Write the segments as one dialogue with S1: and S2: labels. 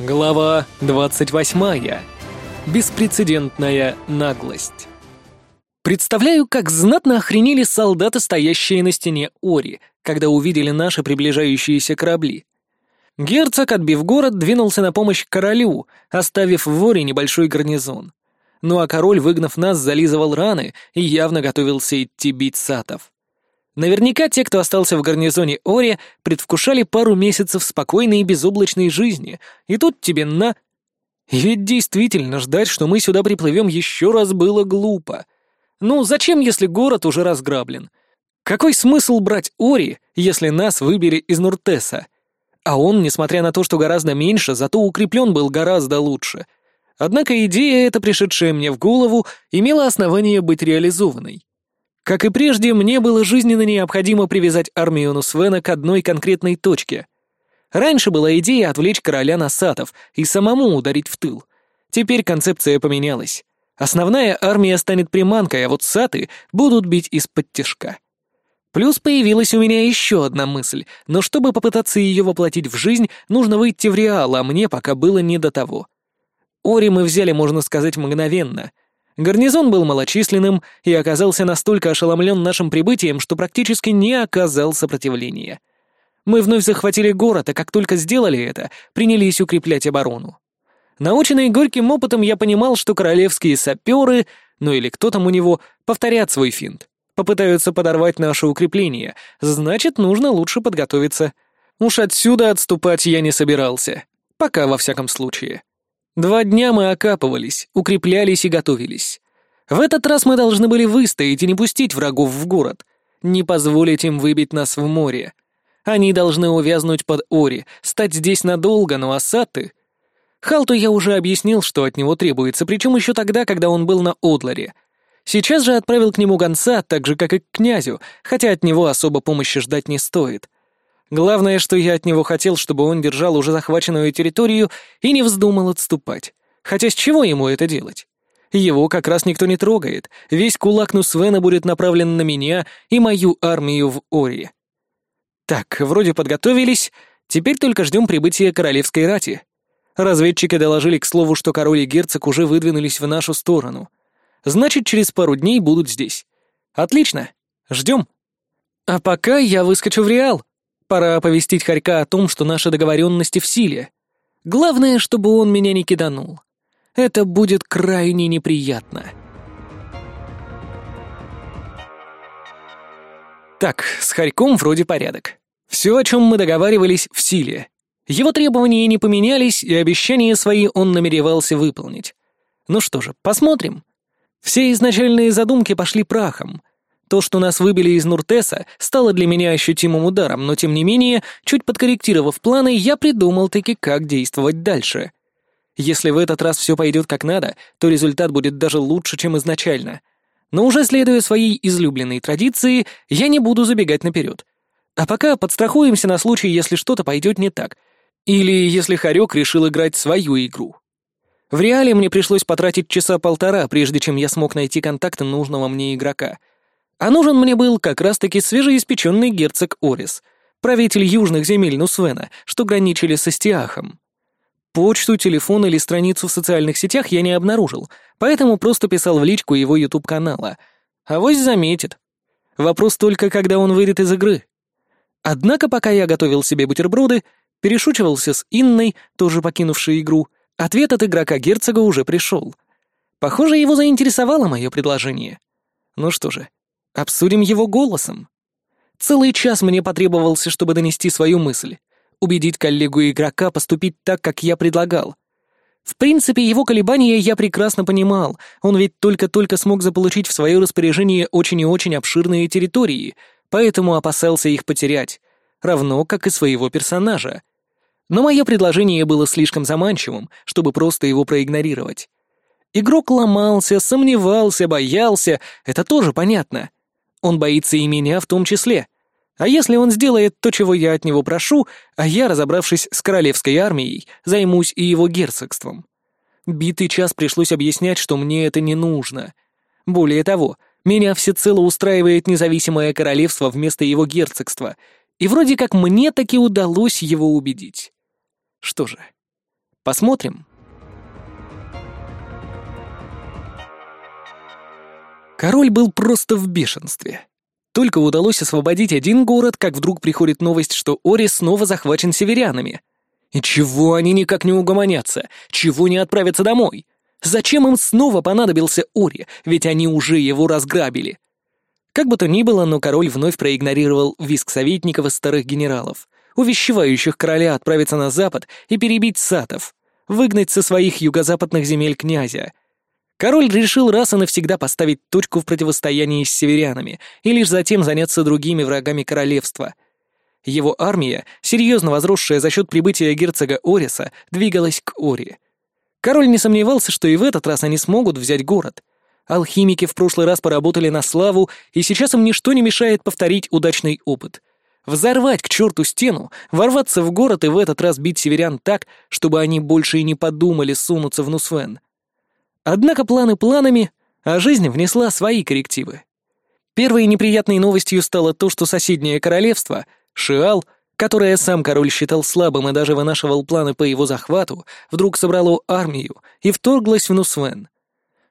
S1: Глава 28. Беспрецедентная наглость. Представляю, как знатно охренели солдаты, стоящие на стене Ори, когда увидели наши приближающиеся корабли. Герцог, отбив город, двинулся на помощь королю, оставив в Ори небольшой гарнизон. Ну а король, выгнав нас, зализывал раны и явно готовился идти бить сатов. Наверняка те, кто остался в гарнизоне Ори, предвкушали пару месяцев спокойной и безоблачной жизни, и тут тебе на... Ведь действительно ждать, что мы сюда приплывем еще раз, было глупо. Ну, зачем, если город уже разграблен? Какой смысл брать Ори, если нас выбили из Нуртеса? А он, несмотря на то, что гораздо меньше, зато укреплен был гораздо лучше. Однако идея эта, пришедшая мне в голову, имела основание быть реализованной. Как и прежде, мне было жизненно необходимо привязать армию Нусвена к одной конкретной точке. Раньше была идея отвлечь короля Насатов и самому ударить в тыл. Теперь концепция поменялась. Основная армия станет приманкой, а вот саты будут бить из-под тяжка. Плюс появилась у меня еще одна мысль, но чтобы попытаться ее воплотить в жизнь, нужно выйти в реал, а мне пока было не до того. Ори мы взяли, можно сказать, мгновенно, Гарнизон был малочисленным и оказался настолько ошеломлен нашим прибытием, что практически не оказал сопротивления. Мы вновь захватили город, а как только сделали это, принялись укреплять оборону. Наученный горьким опытом, я понимал, что королевские саперы, ну или кто там у него, повторят свой финт. Попытаются подорвать наше укрепление, значит, нужно лучше подготовиться. Уж отсюда отступать я не собирался. Пока, во всяком случае. Два дня мы окапывались, укреплялись и готовились. В этот раз мы должны были выстоять и не пустить врагов в город, не позволить им выбить нас в море. Они должны увязнуть под Ори, стать здесь надолго, но Асаты... Халту я уже объяснил, что от него требуется, причем еще тогда, когда он был на Одларе. Сейчас же отправил к нему гонца, так же, как и к князю, хотя от него особо помощи ждать не стоит. Главное, что я от него хотел, чтобы он держал уже захваченную территорию и не вздумал отступать. Хотя с чего ему это делать? Его как раз никто не трогает. Весь кулак Нусвена будет направлен на меня и мою армию в Ории. Так, вроде подготовились, теперь только ждем прибытия королевской рати. Разведчики доложили, к слову, что король и герцог уже выдвинулись в нашу сторону. Значит, через пару дней будут здесь. Отлично, ждем. А пока я выскочу в Реал, Пора оповестить Харька о том, что наши договоренности в силе. Главное, чтобы он меня не киданул. Это будет крайне неприятно. Так, с Харьком вроде порядок. Все, о чем мы договаривались, в силе. Его требования не поменялись, и обещания свои он намеревался выполнить. Ну что же, посмотрим. Все изначальные задумки пошли прахом — то, что нас выбили из Нуртеса, стало для меня ощутимым ударом, но тем не менее, чуть подкорректировав планы, я придумал таки, как действовать дальше. Если в этот раз все пойдет как надо, то результат будет даже лучше, чем изначально. Но уже следуя своей излюбленной традиции, я не буду забегать наперед. А пока подстрахуемся на случай, если что-то пойдет не так. Или если Харек решил играть свою игру. В реале мне пришлось потратить часа полтора, прежде чем я смог найти контакты нужного мне игрока — а нужен мне был как раз-таки свежеиспеченный герцог Орис, правитель южных земель Нусвена, что граничили со Стиахом. Почту, телефон или страницу в социальных сетях я не обнаружил, поэтому просто писал в личку его YouTube-канала. А вось заметит. Вопрос только, когда он выйдет из игры. Однако, пока я готовил себе бутерброды, перешучивался с Инной, тоже покинувшей игру, ответ от игрока-герцога уже пришел. Похоже, его заинтересовало мое предложение. Ну что же, Обсудим его голосом. Целый час мне потребовался, чтобы донести свою мысль, убедить коллегу игрока поступить так, как я предлагал. В принципе, его колебания я прекрасно понимал, он ведь только-только смог заполучить в свое распоряжение очень и очень обширные территории, поэтому опасался их потерять, равно как и своего персонажа. Но мое предложение было слишком заманчивым, чтобы просто его проигнорировать. Игрок ломался, сомневался, боялся, это тоже понятно — он боится и меня в том числе. А если он сделает то, чего я от него прошу, а я, разобравшись с королевской армией, займусь и его герцогством? Битый час пришлось объяснять, что мне это не нужно. Более того, меня всецело устраивает независимое королевство вместо его герцогства, и вроде как мне таки удалось его убедить. Что же, посмотрим. Король был просто в бешенстве. Только удалось освободить один город, как вдруг приходит новость, что Ори снова захвачен северянами. И чего они никак не угомонятся? Чего не отправятся домой? Зачем им снова понадобился Ори, ведь они уже его разграбили? Как бы то ни было, но король вновь проигнорировал виск советников и старых генералов, увещевающих короля отправиться на запад и перебить сатов, выгнать со своих юго-западных земель князя — Король решил раз и навсегда поставить точку в противостоянии с северянами и лишь затем заняться другими врагами королевства. Его армия, серьезно возросшая за счет прибытия герцога Ориса, двигалась к Ори. Король не сомневался, что и в этот раз они смогут взять город. Алхимики в прошлый раз поработали на славу, и сейчас им ничто не мешает повторить удачный опыт. Взорвать к черту стену, ворваться в город и в этот раз бить северян так, чтобы они больше и не подумали сунуться в Нусвен. Однако планы планами, а жизнь внесла свои коррективы. Первой неприятной новостью стало то, что соседнее королевство, Шиал, которое сам король считал слабым и даже вынашивал планы по его захвату, вдруг собрало армию и вторглось в Нусвен.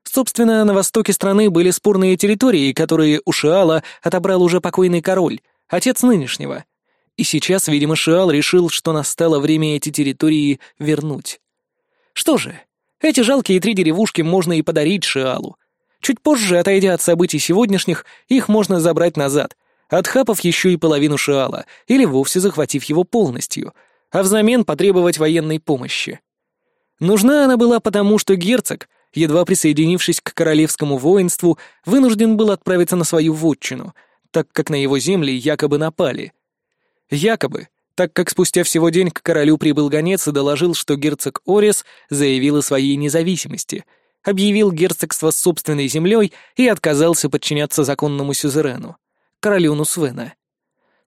S1: Собственно, на востоке страны были спорные территории, которые у Шиала отобрал уже покойный король, отец нынешнего. И сейчас, видимо, Шиал решил, что настало время эти территории вернуть. Что же, эти жалкие три деревушки можно и подарить Шиалу. Чуть позже, отойдя от событий сегодняшних, их можно забрать назад, отхапав еще и половину Шиала, или вовсе захватив его полностью, а взамен потребовать военной помощи. Нужна она была потому, что герцог, едва присоединившись к королевскому воинству, вынужден был отправиться на свою вотчину, так как на его земли якобы напали. Якобы — так как спустя всего день к королю прибыл гонец и доложил, что герцог Орис заявил о своей независимости, объявил герцогство собственной землей и отказался подчиняться законному сюзерену, королю Нусвена.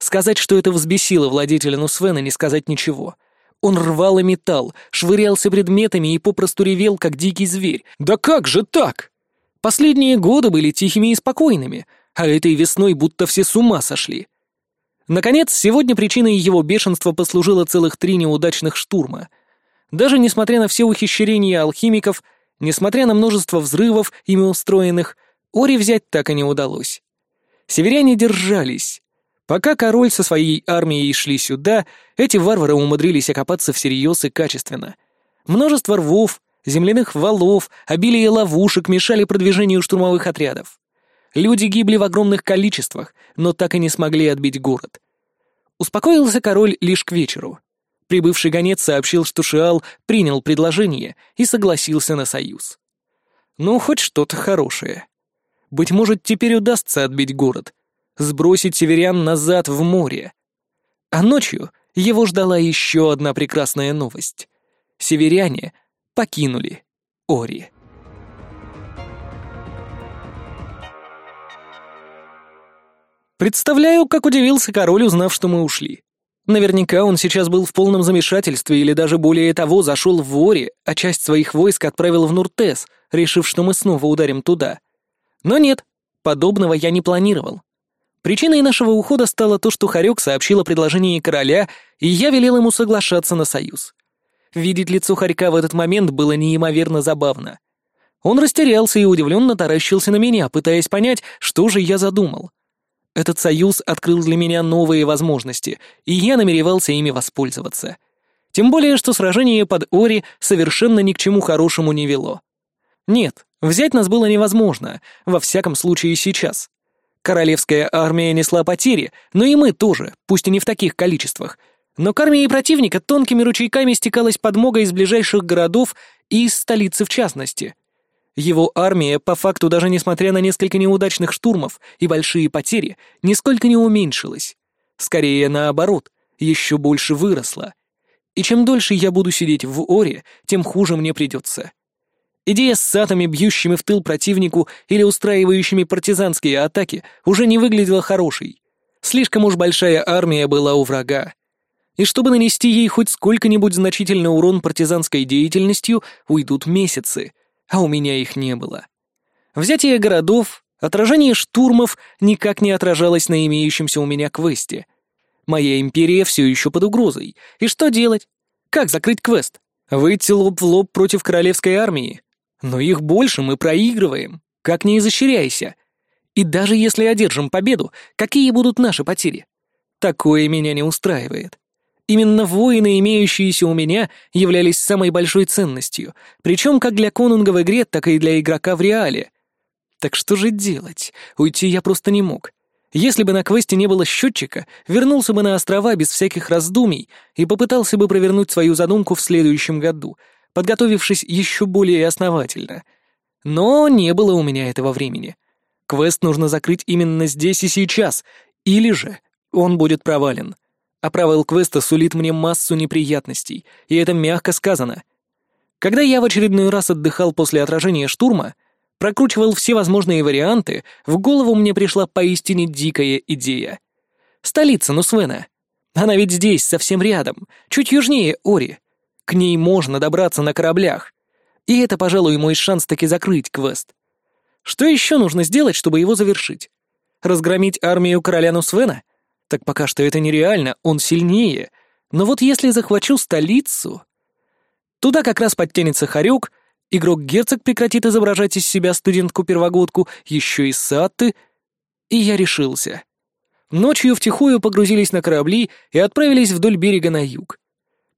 S1: Сказать, что это взбесило владетеля Нусвена, не сказать ничего. Он рвал и металл, швырялся предметами и попросту ревел, как дикий зверь. «Да как же так?» Последние годы были тихими и спокойными, а этой весной будто все с ума сошли. Наконец, сегодня причиной его бешенства послужило целых три неудачных штурма. Даже несмотря на все ухищрения алхимиков, несмотря на множество взрывов, ими устроенных, Ори взять так и не удалось. Северяне держались. Пока король со своей армией шли сюда, эти варвары умудрились окопаться всерьез и качественно. Множество рвов, земляных валов, обилие ловушек мешали продвижению штурмовых отрядов. Люди гибли в огромных количествах, но так и не смогли отбить город. Успокоился король лишь к вечеру. Прибывший гонец сообщил, что Шиал принял предложение и согласился на союз. Ну, хоть что-то хорошее. Быть может, теперь удастся отбить город, сбросить северян назад в море. А ночью его ждала еще одна прекрасная новость. Северяне покинули Ори. Представляю, как удивился король, узнав, что мы ушли. Наверняка он сейчас был в полном замешательстве или даже более того зашел в воре, а часть своих войск отправил в Нуртес, решив, что мы снова ударим туда. Но нет, подобного я не планировал. Причиной нашего ухода стало то, что Харек сообщил о предложении короля, и я велел ему соглашаться на союз. Видеть лицо Харька в этот момент было неимоверно забавно. Он растерялся и удивленно таращился на меня, пытаясь понять, что же я задумал — этот союз открыл для меня новые возможности, и я намеревался ими воспользоваться. Тем более, что сражение под Ори совершенно ни к чему хорошему не вело. Нет, взять нас было невозможно, во всяком случае сейчас. Королевская армия несла потери, но и мы тоже, пусть и не в таких количествах. Но к армии противника тонкими ручейками стекалась подмога из ближайших городов и из столицы в частности — его армия, по факту, даже несмотря на несколько неудачных штурмов и большие потери, нисколько не уменьшилась. Скорее, наоборот, еще больше выросла. И чем дольше я буду сидеть в Оре, тем хуже мне придется. Идея с сатами, бьющими в тыл противнику или устраивающими партизанские атаки, уже не выглядела хорошей. Слишком уж большая армия была у врага. И чтобы нанести ей хоть сколько-нибудь значительный урон партизанской деятельностью, уйдут месяцы — а у меня их не было. Взятие городов, отражение штурмов никак не отражалось на имеющемся у меня квесте. Моя империя все еще под угрозой. И что делать? Как закрыть квест? Выйти лоб в лоб против королевской армии? Но их больше мы проигрываем. Как не изощряйся. И даже если одержим победу, какие будут наши потери? Такое меня не устраивает. Именно воины, имеющиеся у меня, являлись самой большой ценностью, причем как для конунга в игре, так и для игрока в реале. Так что же делать? Уйти я просто не мог. Если бы на квесте не было счетчика, вернулся бы на острова без всяких раздумий и попытался бы провернуть свою задумку в следующем году, подготовившись еще более основательно. Но не было у меня этого времени. Квест нужно закрыть именно здесь и сейчас, или же он будет провален. А провал квеста сулит мне массу неприятностей, и это мягко сказано. Когда я в очередной раз отдыхал после отражения штурма, прокручивал все возможные варианты, в голову мне пришла поистине дикая идея. Столица Нусвена. Она ведь здесь, совсем рядом, чуть южнее Ори. К ней можно добраться на кораблях. И это, пожалуй, мой шанс таки закрыть квест. Что еще нужно сделать, чтобы его завершить? Разгромить армию короля Нусвена? Так пока что это нереально, он сильнее. Но вот если захвачу столицу... Туда как раз подтянется Харюк, игрок-герцог прекратит изображать из себя студентку-первогодку, еще и Сатты. И я решился. Ночью втихую погрузились на корабли и отправились вдоль берега на юг.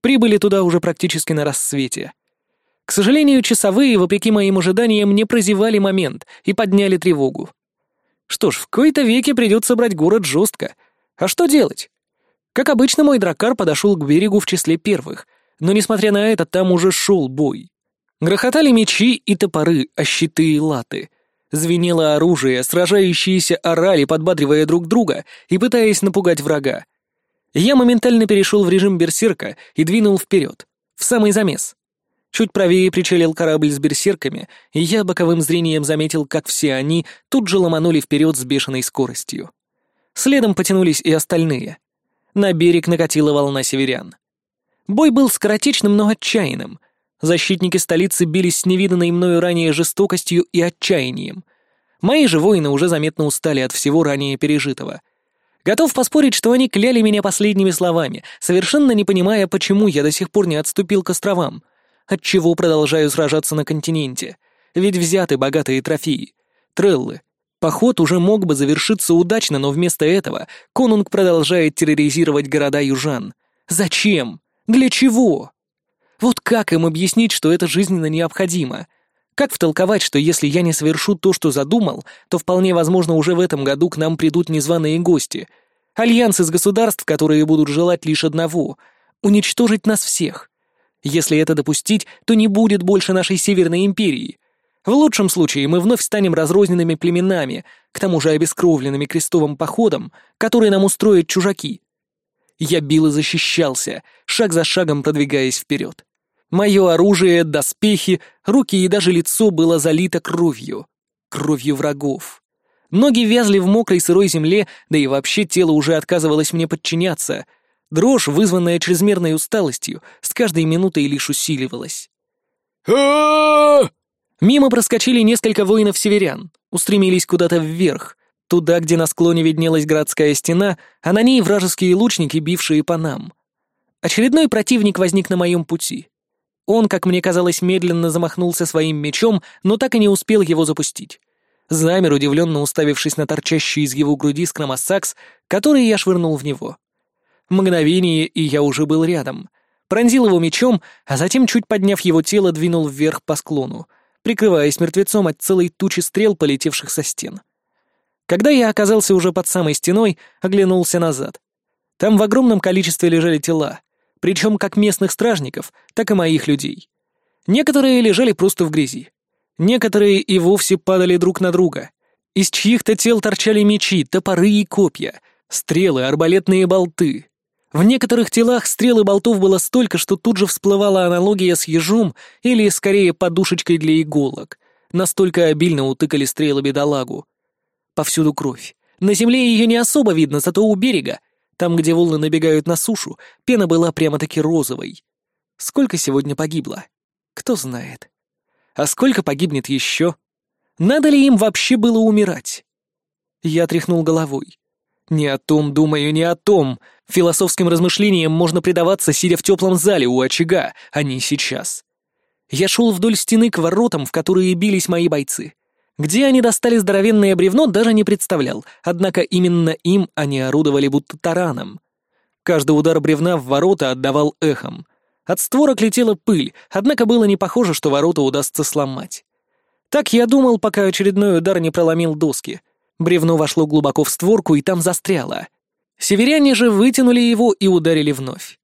S1: Прибыли туда уже практически на рассвете. К сожалению, часовые, вопреки моим ожиданиям, не прозевали момент и подняли тревогу. Что ж, в кои-то веке придется брать город жестко — а что делать? Как обычно, мой драккар подошел к берегу в числе первых, но, несмотря на это, там уже шел бой. Грохотали мечи и топоры, а щиты и латы. Звенело оружие, сражающиеся орали, подбадривая друг друга и пытаясь напугать врага. Я моментально перешел в режим берсерка и двинул вперед, в самый замес. Чуть правее причалил корабль с берсерками, и я боковым зрением заметил, как все они тут же ломанули вперед с бешеной скоростью. Следом потянулись и остальные. На берег накатила волна северян. Бой был скоротечным, но отчаянным. Защитники столицы бились с невиданной мною ранее жестокостью и отчаянием. Мои же воины уже заметно устали от всего ранее пережитого. Готов поспорить, что они кляли меня последними словами, совершенно не понимая, почему я до сих пор не отступил к островам, отчего продолжаю сражаться на континенте. Ведь взяты богатые трофеи. Треллы, Поход уже мог бы завершиться удачно, но вместо этого конунг продолжает терроризировать города южан. Зачем? Для чего? Вот как им объяснить, что это жизненно необходимо? Как втолковать, что если я не совершу то, что задумал, то вполне возможно уже в этом году к нам придут незваные гости? альянсы из государств, которые будут желать лишь одного — уничтожить нас всех. Если это допустить, то не будет больше нашей Северной Империи. В лучшем случае мы вновь станем разрозненными племенами, к тому же обескровленными крестовым походом, который нам устроят чужаки. Я бил и защищался, шаг за шагом продвигаясь вперед. Мое оружие, доспехи, руки и даже лицо было залито кровью. Кровью врагов. Ноги вязли в мокрой сырой земле, да и вообще тело уже отказывалось мне подчиняться. Дрожь, вызванная чрезмерной усталостью, с каждой минутой лишь усиливалась. Мимо проскочили несколько воинов-северян, устремились куда-то вверх, туда, где на склоне виднелась городская стена, а на ней вражеские лучники, бившие по нам. Очередной противник возник на моем пути. Он, как мне казалось, медленно замахнулся своим мечом, но так и не успел его запустить. Замер, удивленно уставившись на торчащий из его груди скромосакс, который я швырнул в него. Мгновение, и я уже был рядом. Пронзил его мечом, а затем, чуть подняв его тело, двинул вверх по склону — прикрываясь мертвецом от целой тучи стрел, полетевших со стен. Когда я оказался уже под самой стеной, оглянулся назад. Там в огромном количестве лежали тела, причем как местных стражников, так и моих людей. Некоторые лежали просто в грязи. Некоторые и вовсе падали друг на друга. Из чьих-то тел торчали мечи, топоры и копья, стрелы, арбалетные болты. В некоторых телах стрелы болтов было столько, что тут же всплывала аналогия с ежом или, скорее, подушечкой для иголок. Настолько обильно утыкали стрелы бедолагу. Повсюду кровь. На земле ее не особо видно, зато у берега, там, где волны набегают на сушу, пена была прямо-таки розовой. Сколько сегодня погибло? Кто знает. А сколько погибнет еще? Надо ли им вообще было умирать? Я тряхнул головой. «Не о том думаю, не о том!» Философским размышлениям можно предаваться, сидя в теплом зале у очага, а не сейчас. Я шел вдоль стены к воротам, в которые бились мои бойцы. Где они достали здоровенное бревно, даже не представлял, однако именно им они орудовали будто тараном. Каждый удар бревна в ворота отдавал эхом. От створок летела пыль, однако было не похоже, что ворота удастся сломать. Так я думал, пока очередной удар не проломил доски. Бревно вошло глубоко в створку и там застряло. Северяне же вытянули его и ударили вновь.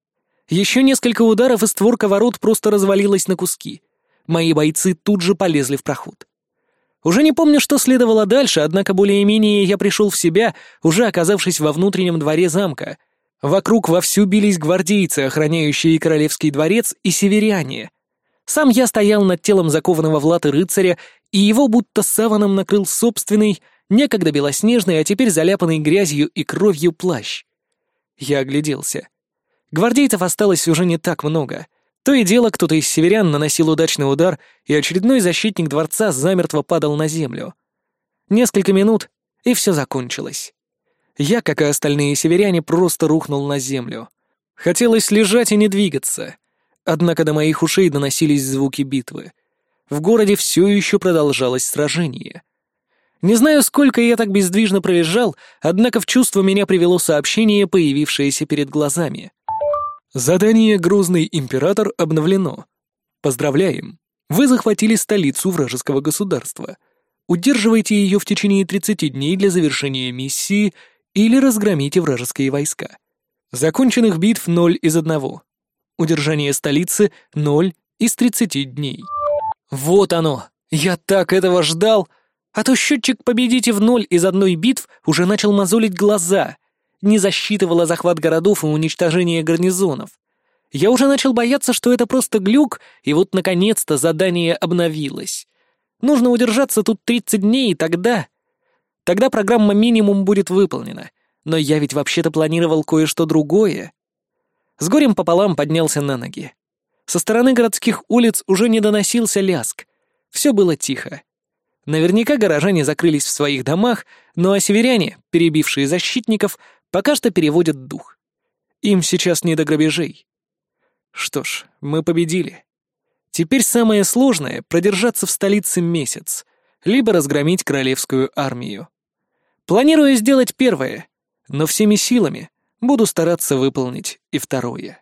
S1: Еще несколько ударов, и створка ворот просто развалилась на куски. Мои бойцы тут же полезли в проход. Уже не помню, что следовало дальше, однако более-менее я пришел в себя, уже оказавшись во внутреннем дворе замка. Вокруг вовсю бились гвардейцы, охраняющие королевский дворец, и северяне. Сам я стоял над телом закованного в латы рыцаря, и его будто саваном накрыл собственный, некогда белоснежный, а теперь заляпанный грязью и кровью плащ. Я огляделся. Гвардейцев осталось уже не так много. То и дело, кто-то из северян наносил удачный удар, и очередной защитник дворца замертво падал на землю. Несколько минут, и все закончилось. Я, как и остальные северяне, просто рухнул на землю. Хотелось лежать и не двигаться. Однако до моих ушей доносились звуки битвы. В городе все еще продолжалось сражение. Не знаю, сколько я так бездвижно пролежал, однако в чувство меня привело сообщение, появившееся перед глазами. Задание «Грозный император» обновлено. Поздравляем! Вы захватили столицу вражеского государства. Удерживайте ее в течение 30 дней для завершения миссии или разгромите вражеские войска. Законченных битв 0 из 1. Удержание столицы 0 из 30 дней. Вот оно! Я так этого ждал! А то счетчик «Победите в ноль» из одной битв уже начал мозолить глаза. Не засчитывало захват городов и уничтожение гарнизонов. Я уже начал бояться, что это просто глюк, и вот, наконец-то, задание обновилось. Нужно удержаться тут 30 дней, и тогда... Тогда программа «Минимум» будет выполнена. Но я ведь вообще-то планировал кое-что другое. С горем пополам поднялся на ноги. Со стороны городских улиц уже не доносился ляск. Все было тихо. Наверняка горожане закрылись в своих домах, ну а северяне, перебившие защитников, пока что переводят дух. Им сейчас не до грабежей. Что ж, мы победили. Теперь самое сложное — продержаться в столице месяц, либо разгромить королевскую армию. Планирую сделать первое, но всеми силами буду стараться выполнить и второе.